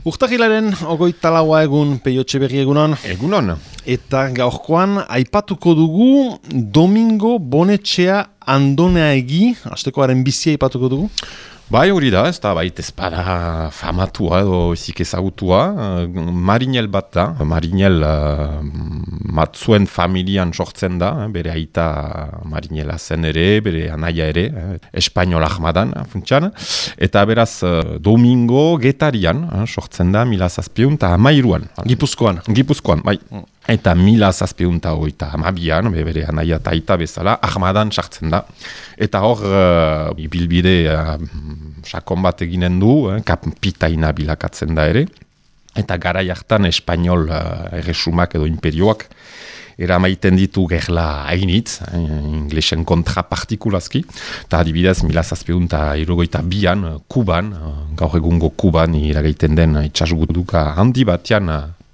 Urtahilaren ogoita laua egun peiotxe berri egunon. Egunon. Eta gaurkoan aipatuko dugu Domingo Bonetxea Andonea egi, hastekoaren bizia aipatuko dugu. Bai hori da, ez da, baita espada famatua edo ezik ezagutua. Marinel bat da, Marinel uh, matzuen familian sortzen da, eh, bere aita Marinela zen ere, bere anaia ere, eh, espainol ahmadan, funtsan. Eta beraz, Domingo getarian eh, sortzen da, mila zazpion, eta amairuan. Gipuzkoan. Gipuzkoan, bai. Eta mila zazpiunta hogeita hamabian, bere anaia taita bezala, ahmadan sartzen da. Eta hor, uh, ibilbide uh, sakon bat eginen du, eh, kapitaina bilakatzen da ere. Eta gara jartan espainol uh, erresumak edo imperioak eramaiten ditu gerla hainitz, eh, inglesen kontra partikulazki. Eta adibidez, mila zazpiunta irugoita bian, Kuban, gaur egungo Kuban iragaiten den itxasgutuka handi batean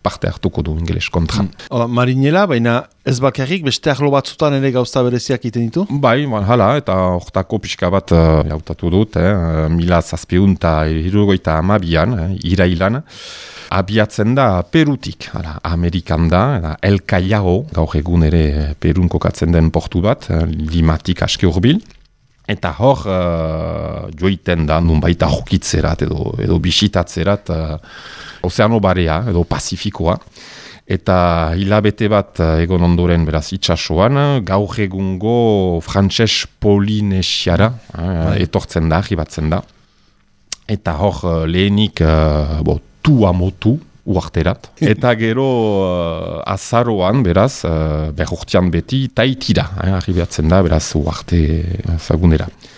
parte hartuko du ingeles kontra. Mm. marinela, baina ez bakarrik beste arlo batzutan ere gauza bereziak iten ditu? Bai, ba, hala, eta hortako pixka bat uh, jautatu dut, eh, mila zazpiun eta irugoita amabian, eh, irailan, abiatzen da Perutik, hala, Amerikan da, El Callao, gaur egun ere Perun kokatzen den portu bat, eh, limatik aski urbil, Eta hor, uh, joiten da, nun baita jokitzerat edo, edo bisitatzerat, ozeano barea edo Pazifikoa. Eta hilabete bat eh, egon ondoren beraz itxasoan, gaur egungo frantses polinesiara uh, etortzen da, jibatzen da. Eta hor eh, lehenik uh, bo, tua motu uarterat. Eta gero uh, azaroan beraz, uh, berrurtian beti, taitira, arribatzen da beraz uarte zagunera. Eh,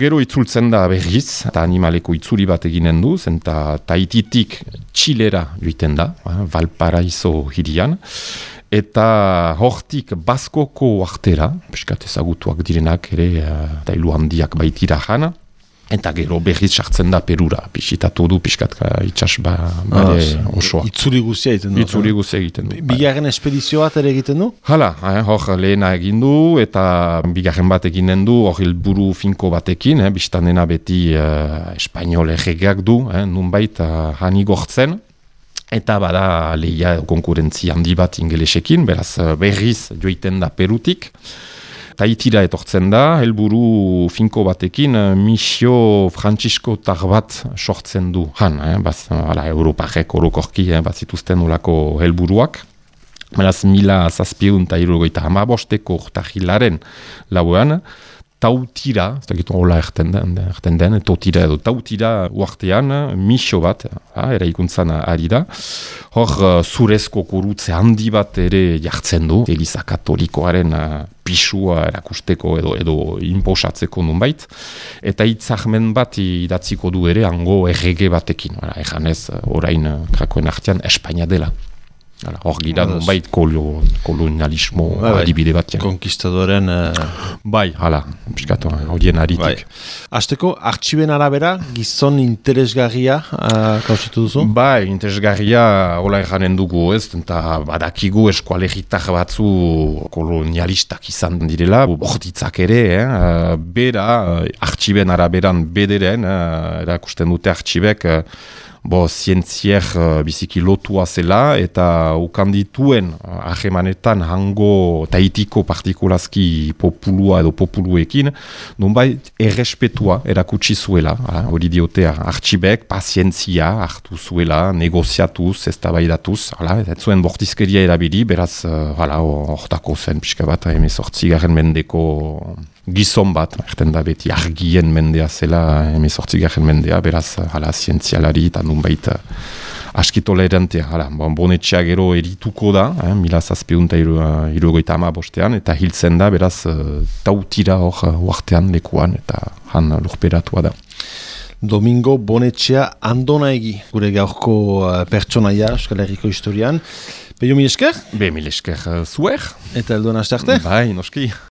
gero itzultzen da berriz, eta animaleko itzuli bat eginen du, zenta taititik txilera joiten da, eh, Valparaiso hirian, eta hortik baskoko artera, peskat ezagutuak direnak ere, eta ilu handiak baitira jana, Eta gero berriz sartzen da perura, pisitatu du piskatka itxas ba, bare ah, osoa. Itzuri guzia egiten du. Itzuri guzia egiten du. Bigarren espedizio bat ere egiten du? Hala, eh, hor lehena egin du, eta bigarren bat eginen du, hor buru finko batekin, eh, biztanena beti eh, espainol erregeak du, eh, nunbait eh, hani gortzen. Eta bada lehia konkurentzi handi bat ingelesekin, beraz eh, berriz joiten da perutik. Taitira etortzen da, helburu finko batekin, eh, misio Francisco bat sortzen du han, eh, baz, ala, Europajek orokorki eh, bat zituzten ulako helburuak. Beraz, mila zazpiun eta irugoita hamabosteko urtahilaren lauean, tautira, ez da gitu hola erten den, erten den, tautira edo tautira uartean, misio bat, ha, eraikuntzan ari da, hor uh, zurezko kurutze handi bat ere jartzen du, Eliza Katolikoaren uh, pisua erakusteko edo edo inposatzeko nunbait, eta itzahmen bat idatziko du ere hango errege batekin, egan ez, orain uh, krakoen artean Espainia dela. Hor gira dut bait kolonialismo bai, bai. adibide bat. Konkistadoren... Uh... Bai, hala, piskatu, horien aritik. Bai. Azteko, artxiben arabera, gizon interesgarria uh, kausitu duzu? Bai, interesgarria hola erranen dugu ez, eta badakigu eskualegitak batzu kolonialistak izan direla, bortitzak ere, eh, bera, artxiben araberan bederen, uh, erakusten dute artxibek, bo, zientzier uh, biziki lotua zela eta ukandituen uh, ahemanetan hango taitiko partikulazki populua edo populuekin, nonbait errespetua erakutsi zuela, hori uh, diotea, artxibek, pazientzia hartu zuela, negoziatuz, ez da baidatuz, ez zuen bortizkeria erabili, beraz, uh, hortako zen pixka bat, emezortzi garen mendeko gizon bat, erten da beti argien mendea zela, emezortzi garen mendea, beraz, hala, zientzialari eta nunbait uh, aski tolerantea, hala, bon, bonetxea gero erituko da, eh, mila zazpiunta irugoita ama bostean, eta hiltzen da, beraz, uh, tautira hor uh, lekuan, eta han lurperatua da. Domingo Bonetxea andona egi, gure gaurko pertsonaia, Euskal Herriko historian. Beio mil esker? Be mil esker uh, zuer. Eta elduen aste? Bai, noski.